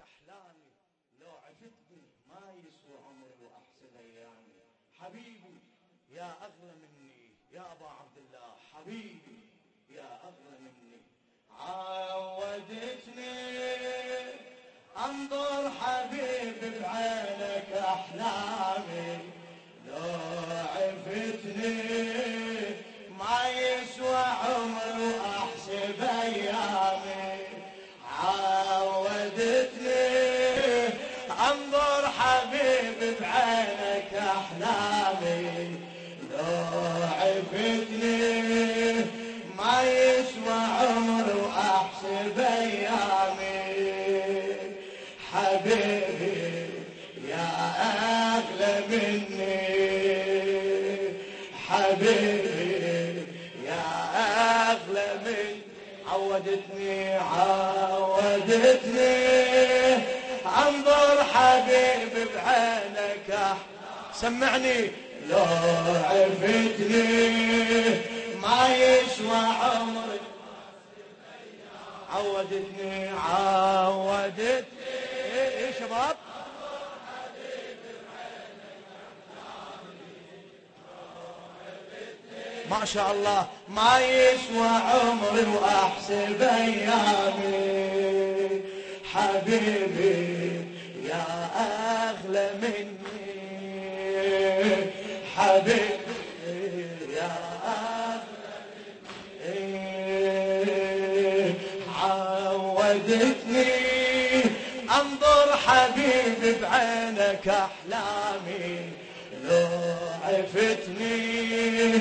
احلامي لو عفتني ما يسوى عمري وأحسن أيامي. حبيبي يا اغلى مني يا أبا عبد الله. حبيبي يا اغلى مني. عودتني أنظر حبيبي بعينك أحلامي. لو عفتني ما يسوى عمري أحلامي. لو عفتني ما يسوى عمر واحسب ايامي حبيبي يا اغلى مني. حبيبي يا اغلى مني. عودتني عودتني. أنظر حبيبي بعينك. سمعني. لو عفتني ما يسوى عمري. عودتني عودتني. إيه إيه شباب؟ ما شاء الله. ما يسوى عمري واحسب ايامي حبيبي يا أغلى مني. حبيبي يا مني عودتني. انظر حبيبي بعينك أحلامي. لو عفتني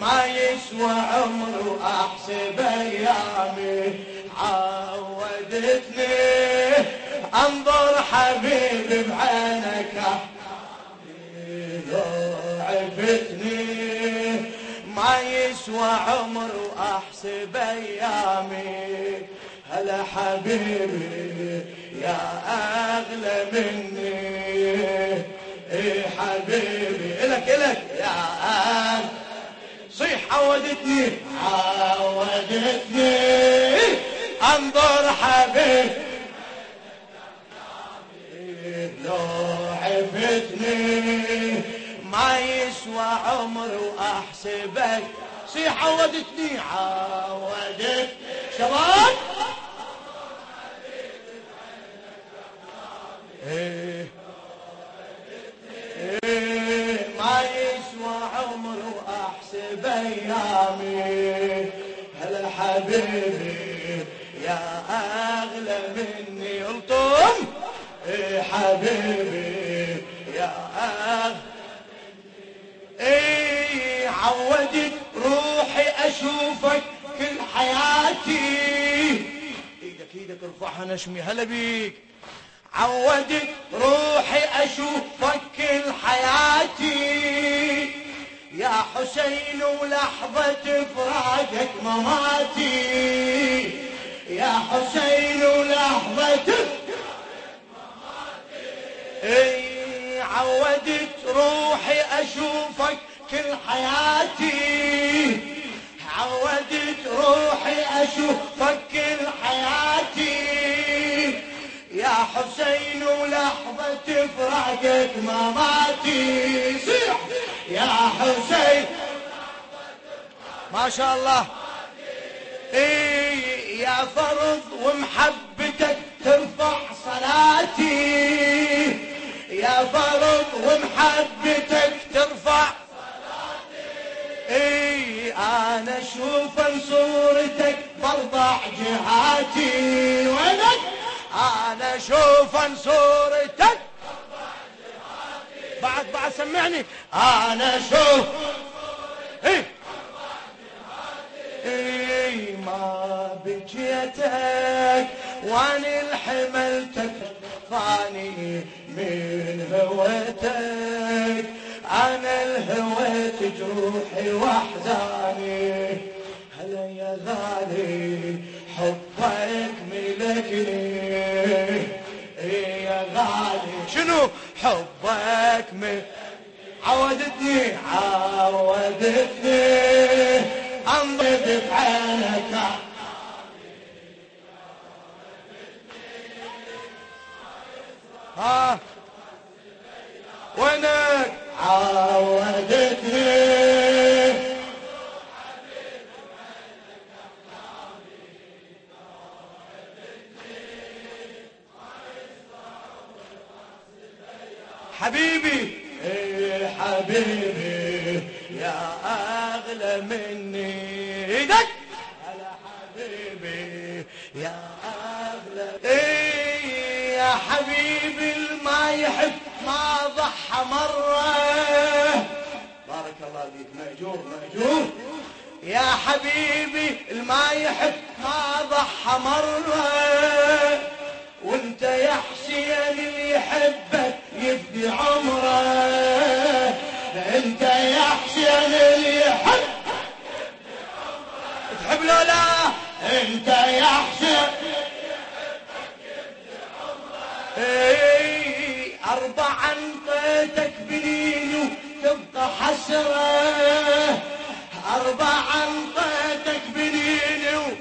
ما يسوى عمري وأحسب أيامي. عودتني. انظر حبيبي بعينك لو عفتني ما يسوى عمري واحسب أيامي هلا حبيبي يا أغلى مني إيه حبيبي الك الك يا أغلى صيح عودتني عودتني. أنظر حبيب يسوى عمر وأحسبك. صيح عودتني عودت شباب؟ إيه إيه ما يسوى عمر واحسب ايامي هلا حبيبي يا أغلى مني؟ قلتم. إيه حبيبي يا أغلى إيه عودت روحي أشوفك كل حياتي. إيدك إيدك ارفعها نشمي هلا بيك. عودت روحي أشوفك كل حياتي. يا حسين ولحظة فراقك مماتي. يا حسين ولحظة اي عودت روحي أشوفك كل حياتي. عودت روحي أشوفك كل حياتي. يا حسين ولحظة فراقك مماتي صيح يا حسين ما شاء الله. إيه يا فرض ومحبتك ترفع صلاتي. يا فرض ومحبتك ترفع. إي أنا أشوف صورتك برضع جهاتي وينك؟ أنا أشوف صورتك بعد بعد سمعني. أنا أشوف ما بجيتك واني الحملتك فاني من هوتك. أنا الهويت جروحي وأحزاني. هلا يا غالي حبك ملكني؟ إيه يا غالي. شنو؟ حبك ملكني عودتني عودتني. انضب بعينك. ها؟ وينك؟ عودتني حبيبي الما يحب ما ضحى مره وانت يا حسين اللي يحبك يفدي عمره. انت يا حسين اللي يحب تحب له لا انت يا حسين اي أربع انطيتك بنين وتبقى حسرة. أربع أنطيتك بنين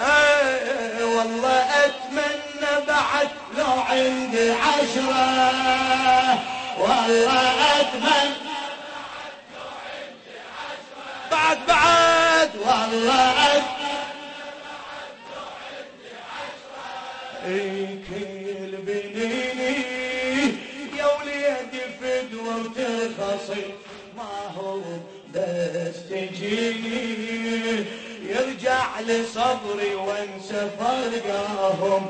اي والله أتمنى بعد لو عندي عشرة. والله أتمنى بعد بعد والله أتمنى يرجع لصبري وانسى فرقاهم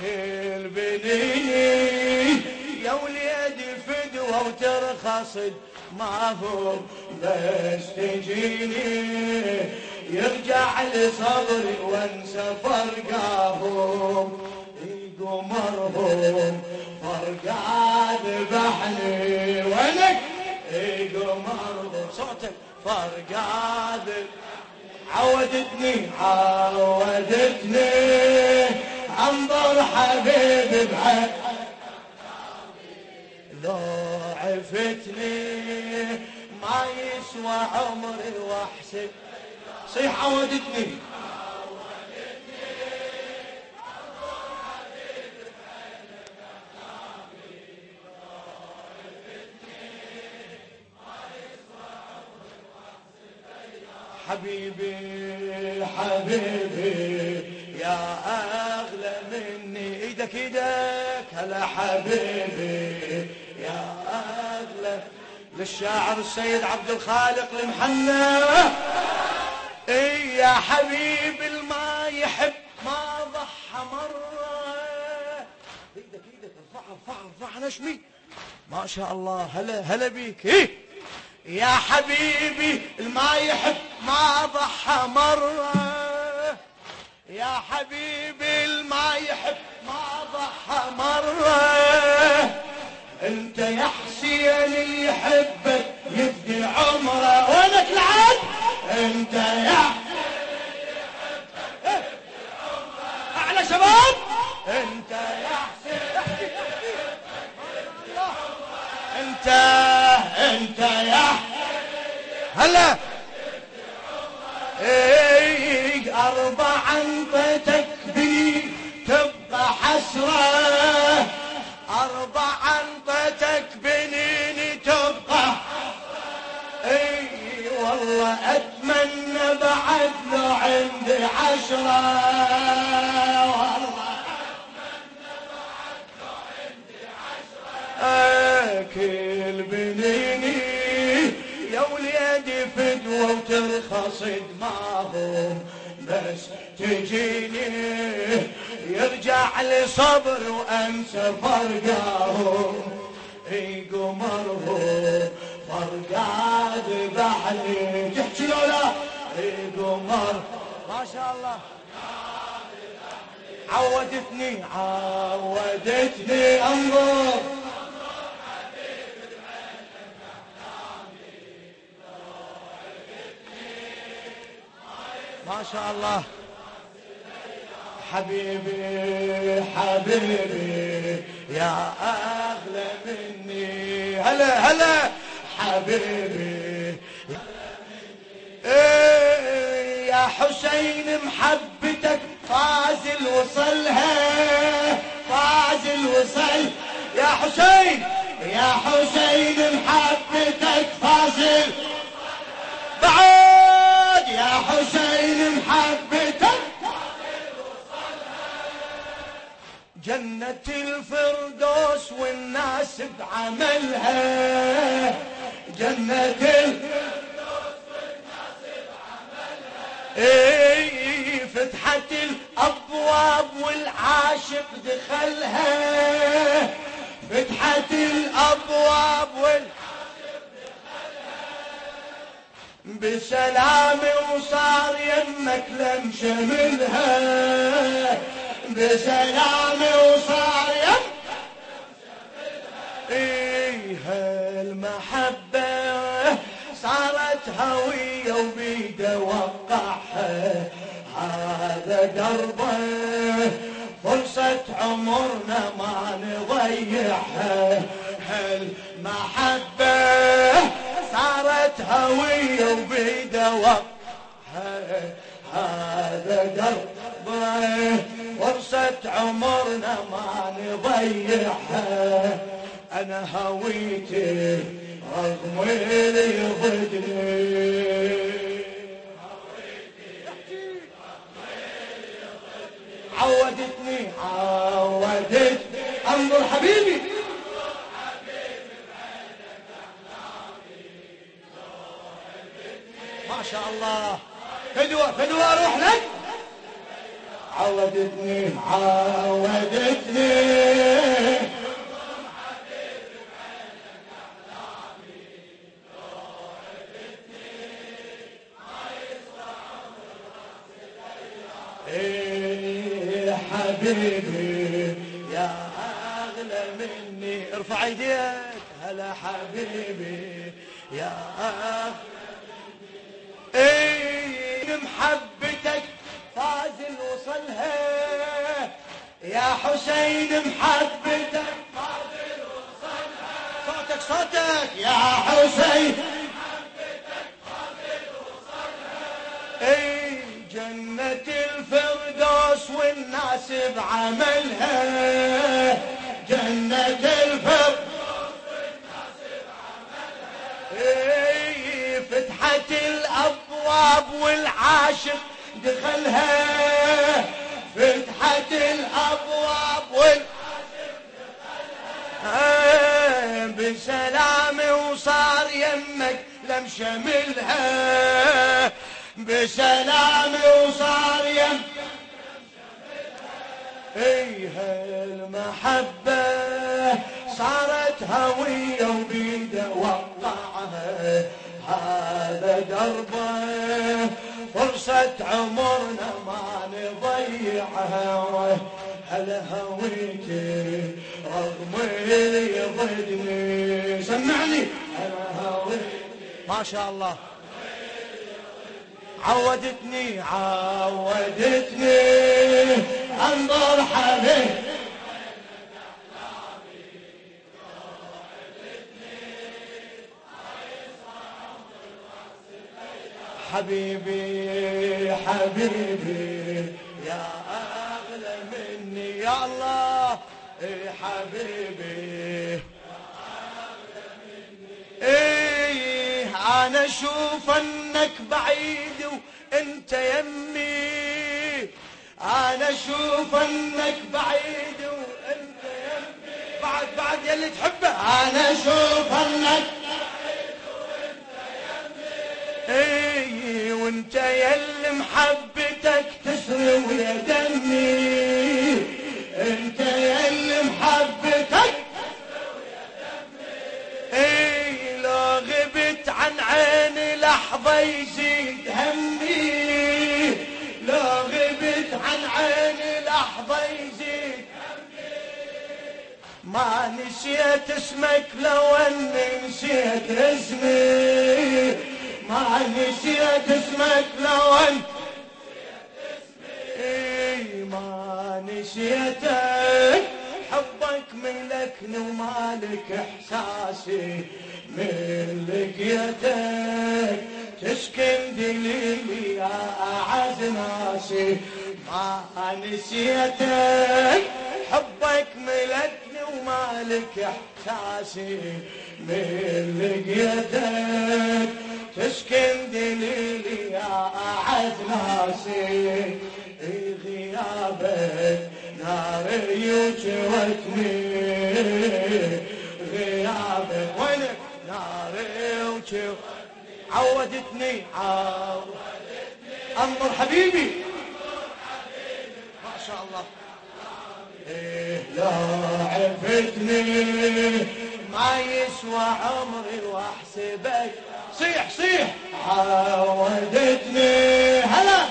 كل بنيني يا وليدي فدوة وترخص ما هو بس تجيني؟ يرجع لصبري وانسى فرقاهم قمرهم فرقا ذبحني وينك؟ قمرهم صوتك. فرقا عودتني عودتني. أنظر حبيبي بحب لو ما يسوى عمري واحسب صيح عودتني. حبيبي حبيبي يا أغلى مني إيدك إيدك هلا حبيبي. يا أغلى للشاعر السيد عبد الخالق المحنى إي يا حبيبي الما يحب ما ضحى مرة. إيدك إيدك ارفعها ارفعها ارفعها نشمي. ما شاء الله هلا هلا بيك. إيه. يا حبيبي الما يحب ما ضحى مرة. يا حبيبي الما يحب ما ضحى مرة. انت يا حسين اللي يحبك يفدي عمره. وينك العد انت يا اعلى شباب. انت يا حسين انت هلا. إيه أربع انطتك بي تبقى حسرة. أربع انطتك بنيني تبقى إي والله أتمنى بعد لو عندي عشرة. والله اكل بنيني يا وليدي فدوة وترخص دماغهم بس تجيني يرجع لصبر وانسى فرقاهم اي قمرهم فرقا ذبحني تحكي لولا اي قمر ما شاء الله عودتني عودتني انظر ما شاء الله. حبيبي حبيبي يا أغلى مني. هلا هلا. حبيبي إيه يا حسين محبتك فازل وصلها. فازل وصل. يا حسين يا حسين محبتك فازل. حسين محبتك جنة الفردوس والناس بعملها. جنة الفردوس والناس بعملها. اي فتحت الأبواب والعاشق دخلها. فتحت الأبواب والعاشق بسلام وصار يمك لم شملها بسلام وصار يم إيه المحبة صارت هوية وبيدة وقعها. هذا دربة فرصة عمرنا ما نضيعها. هالمحبة صارت هوية وبيده وقعها هذا دربه فرصة عمرنا ما نضيعها. أنا هويتي رغم اللي ضدني. عودتني عودتني. أنظر حبيبي. صوتك يا حسين. اي جنة الفردوس والناس بعملها. جنة الفردوس والناس بعملها. اي فتحت الأبواب والعاشق دخلها. فتحت الأبواب والعاشق دخلها. بسلام وصار يمك لم شملها بسلام وصار يمك ايها المحبة صارت هوية وبيده وقعها. هذا دربة فرصة عمرنا ما نضيعها. هلا هويتي رغم ضدني سمعني. هلا هويتي ما شاء الله. عودتني عودتني. أنظر حبيب حبيبي حبيبي. يا الله حبيبي. إيه أنا أشوف أنك بعيد وأنت يمي. أنا أشوف أنك بعيد وأنت يمي. بعد بعد يلي تحبه. أنا أشوف أنك إيه وأنت يلي محبتك تسري ويا دمي عيني لحظة يزيد همي. لو غبت عن عيني لحظة يزيد ما نسيت اسمك لو اني نسيت اسمي. ما نسيت اسمك لو اني ما نسيتك. ملكني ومالك إحساسي من لقيتك تسكن دليلي يا أعز ناسي. ما نسيتك حبك ملكني ومالك إحساسي. من لقيتك تسكن دليلي يا أعز ناسي. غيابك نار يجرتني غيابك وينك نار يجرتني عودتني عودتني انظر حبيبي ما شاء الله إيه لا عفتني ما يسوى عمري واحسبك صيح صيح عودتني هلا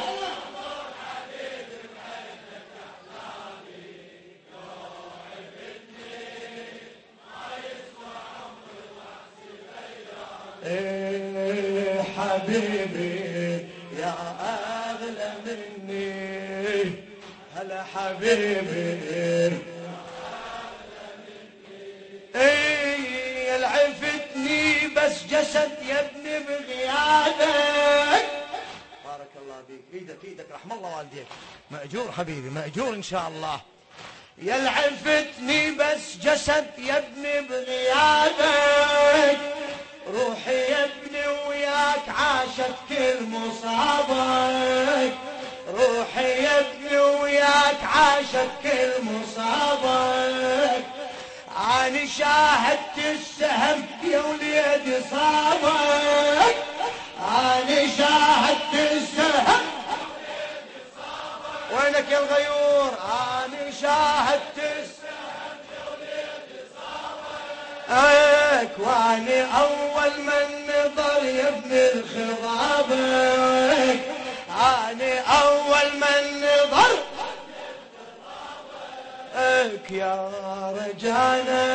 حبيبي يا أغلى مني. هلا حبيبي. اي العفتني بس جسد يا ابني بغيابك. بارك الله بيك إيدك إيدك. رحم الله والديك. مأجور حبيبي مأجور إن شاء الله. يلعفتني بس جسد يا ابني بغيابك. روحي يا ابني وياك عاشت كل مصابك. روحي يا ابني وياك عاشت كل مصابك. اني شاهدت السهم يا وليد صابك. اني شاهدت السهم. وينك يا الغيور؟ اني شاهدت السهم. صابك واني أول من نظر يا ابن الخضابك. اني أول من نظر لك يا رجانا.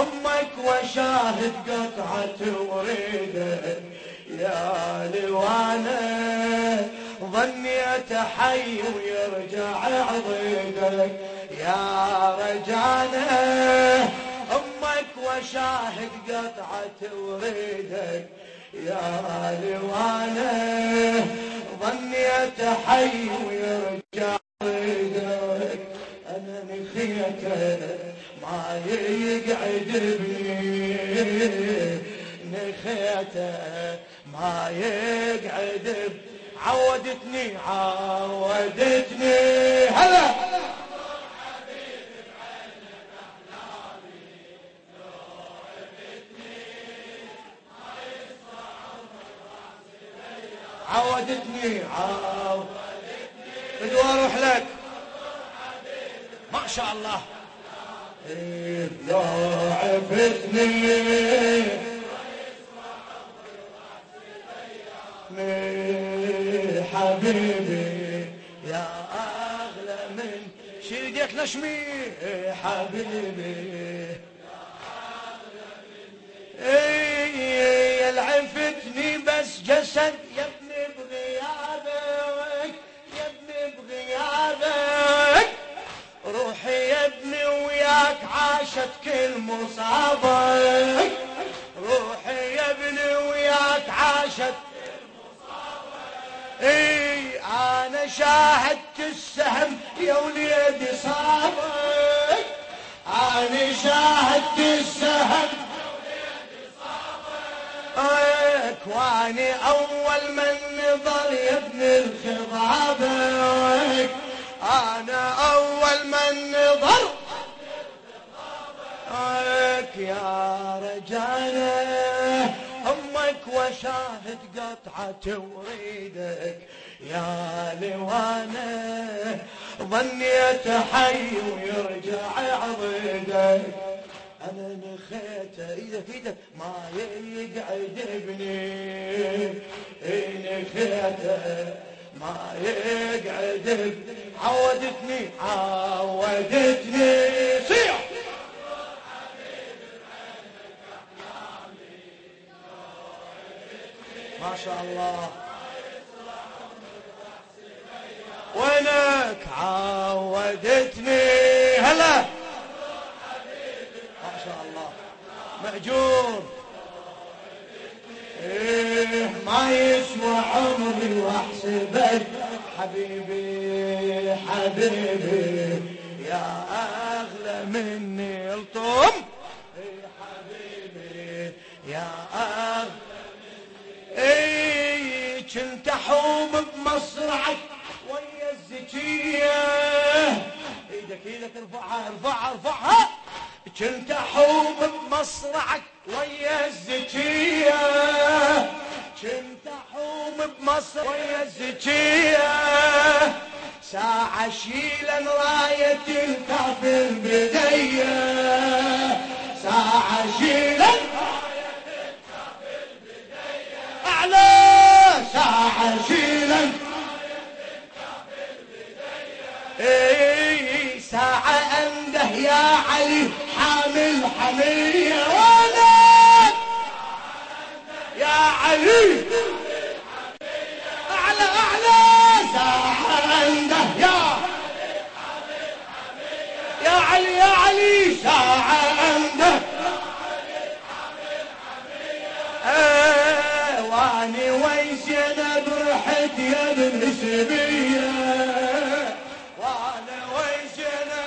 أمك وشاهد قطعة وريدك يا لوانا. ظنيت حي ويرجع عضيدك يا رجانا. وشاهد قطعة وريدك يا لوانا ظنيت حي ويرجع عضيدك أنا نخيته ما يقعد بي. نخيته ما يقعد عودتني عودتني. حبيبي يا أغلى من شيدك نشمي حبيبي. عاشت. إي أنا شاهدت السهم يا وليدي صابك أنا شاهدت السهم واني أول من نظر يا ابن الخضابك أنا أول من نظر يا رجاله. وشاهد قطعة وريدك يا لوانه ظنيت حي ويرجع عضيدك أنا نخيته إيدك إيدك ما يقعد ابني. نخيته ما يقعد عودتني عودتني. شاء الله. وينك؟ عودتني. هلا. ما شاء الله. مأجور. إيه ما يسوى عمري وأحسبك. حبيبي حبيبي يا يا أغلى مني. الطم. احوم بمصرعك ويا الزكية. إيدك إيدك ارفعها ارفعها ارفعها. كنت احوم بمصرعك ويا الزكية. كنت احوم بمصر ويا الزكية. ساعة شيلا راية الكافر بدية ساعة شيلا اي ساعة أنده يا علي حامل حمية وأنا. يا علي. أعلى أعلى. ساعة أنده يا. يا علي يا علي ساعة أنده. ويسنا برحت يا ابن سبيه وانا ويسنا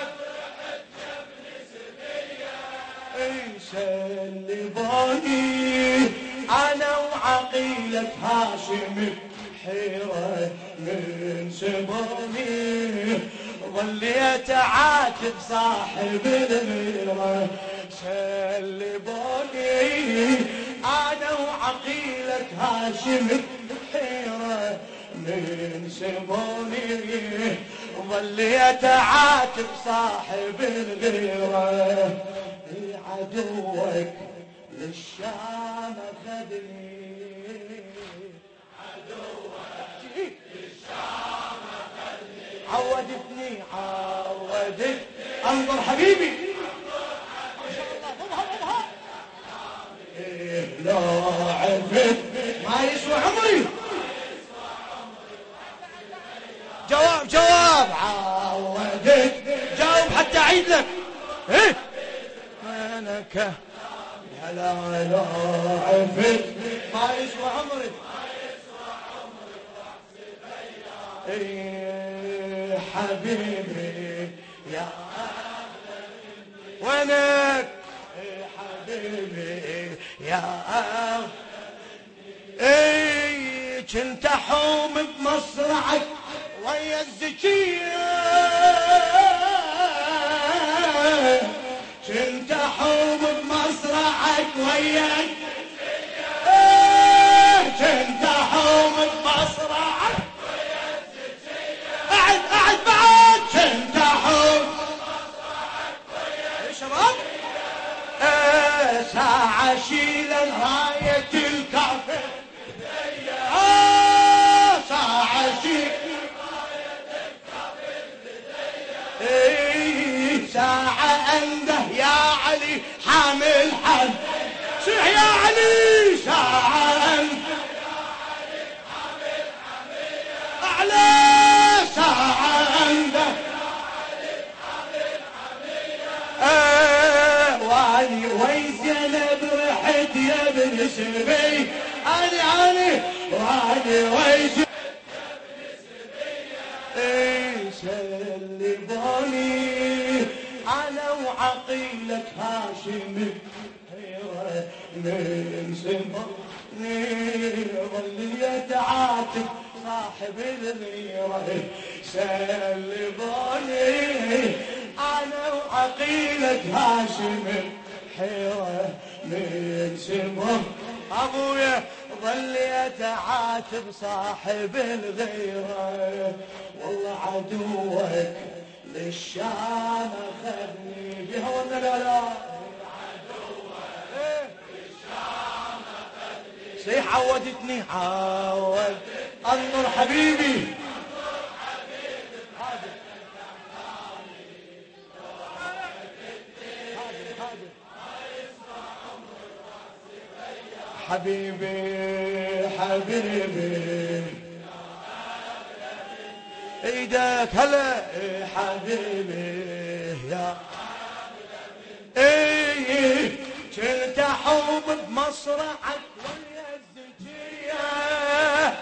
سلبوني أنا وعقيلة هاشم حيرة من سبوني ظليت عاتب صاحب الميرة سلبوني أنا وعقيلة هاشم حيرة من سبوني ظليت عاتب صاحب الغيرة. عدوك للشام خذني عدوك للشام خذني عودتني عودت. انظر حبيبي. لا عرفت ما يسوى عمري. جواب جواب. عودت جاوب حتى أعيد لك. إيه؟ أنا ك لا لا عرفت ما يسوى عمري إيه حبيبي يا وينك؟ إيه حبيبي يا إيه كنت أحوم بمصرعك؟ ويا الزكية كنت احوم بمصرعك ويا كنت احوم بمصرعك قعد قعد بعد كنت احوم يا شباب إيه، ساعة شيل راية ساعة أعلى ساعة واني ويزينب رحت يا ابن سبي اني اني واني ويزينب إيش اللي بوني أنا وعقيلك هاشم. حيرة من ظل يتعاتب صاحب الميرة. سلبوني أنا وعقيلك هاشم حيرة من سمر أبويا ظل يتعاتب صاحب الغيرة. والله عدوك للشام اخذني بها ولا لا لا. صيح عودتني؟ عود. انظر حبيبي. حبيبي حبيبي. إيدك هلا. حبيبي يا. إيه كنت احوم بمصرعك. ويا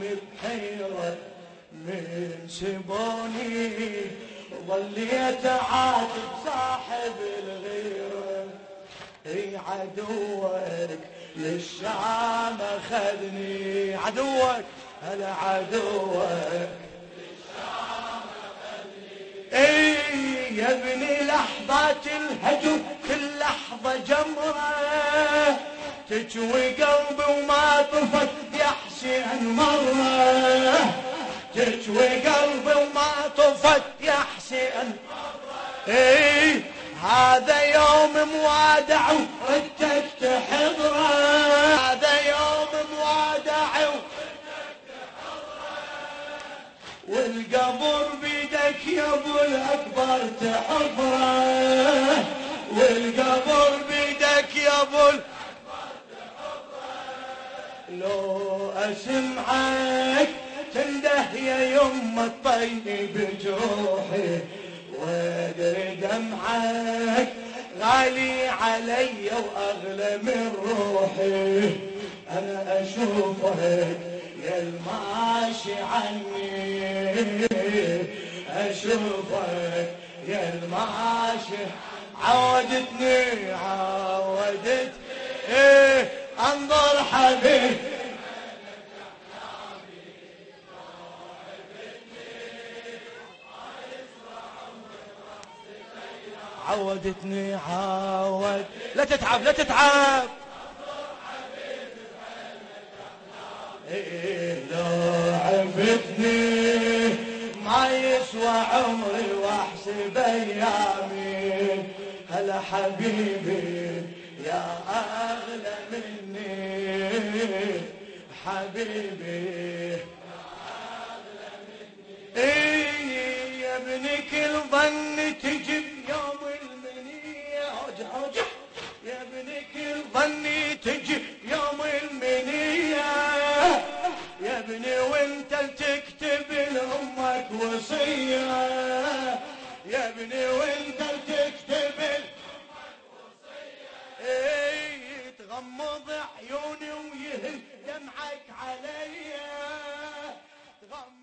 بحيرة من سبوني ظليت عاتب صاحب الغيرة اي عدوك للشام أخذني. عدوك هلا عدوك. إي يا ابني لحظات الهجوم كل لحظة جمرة تجوي قلبي وما طفت يا حسين مرة تجوي قلبي وما طفت يا حسين اي هذا يوم موادع وردك تحضره هذا يوم موادع والقبر بيدك يا أبو الأكبر تحضره. والقبر بيدك يا أبو لو أسمعك تنده يا يمه الطيب جروحي وأدري دمعك غالي علي وأغلى من روحي. أنا أشوفك يا الماشي عني. أشوفك يا الماشي عودتني عودت إيه أنظر حبيب عودتني عود. لا تتعب لا تتعب. لو عفتني ما يسوى عمري واحسب ايامي هلا حبيبي. يا أغلى مني حبيبي. إيه يا أغلى مني يا ابن كل ظن تجب يوم المنية عج عج. يا ابن كل ظن تجب يوم المنية يا ابني وانت تكتب لأمك وصية. يا ابني وانت تكتب تغمض عيوني ويهل دمعك عليا تغمض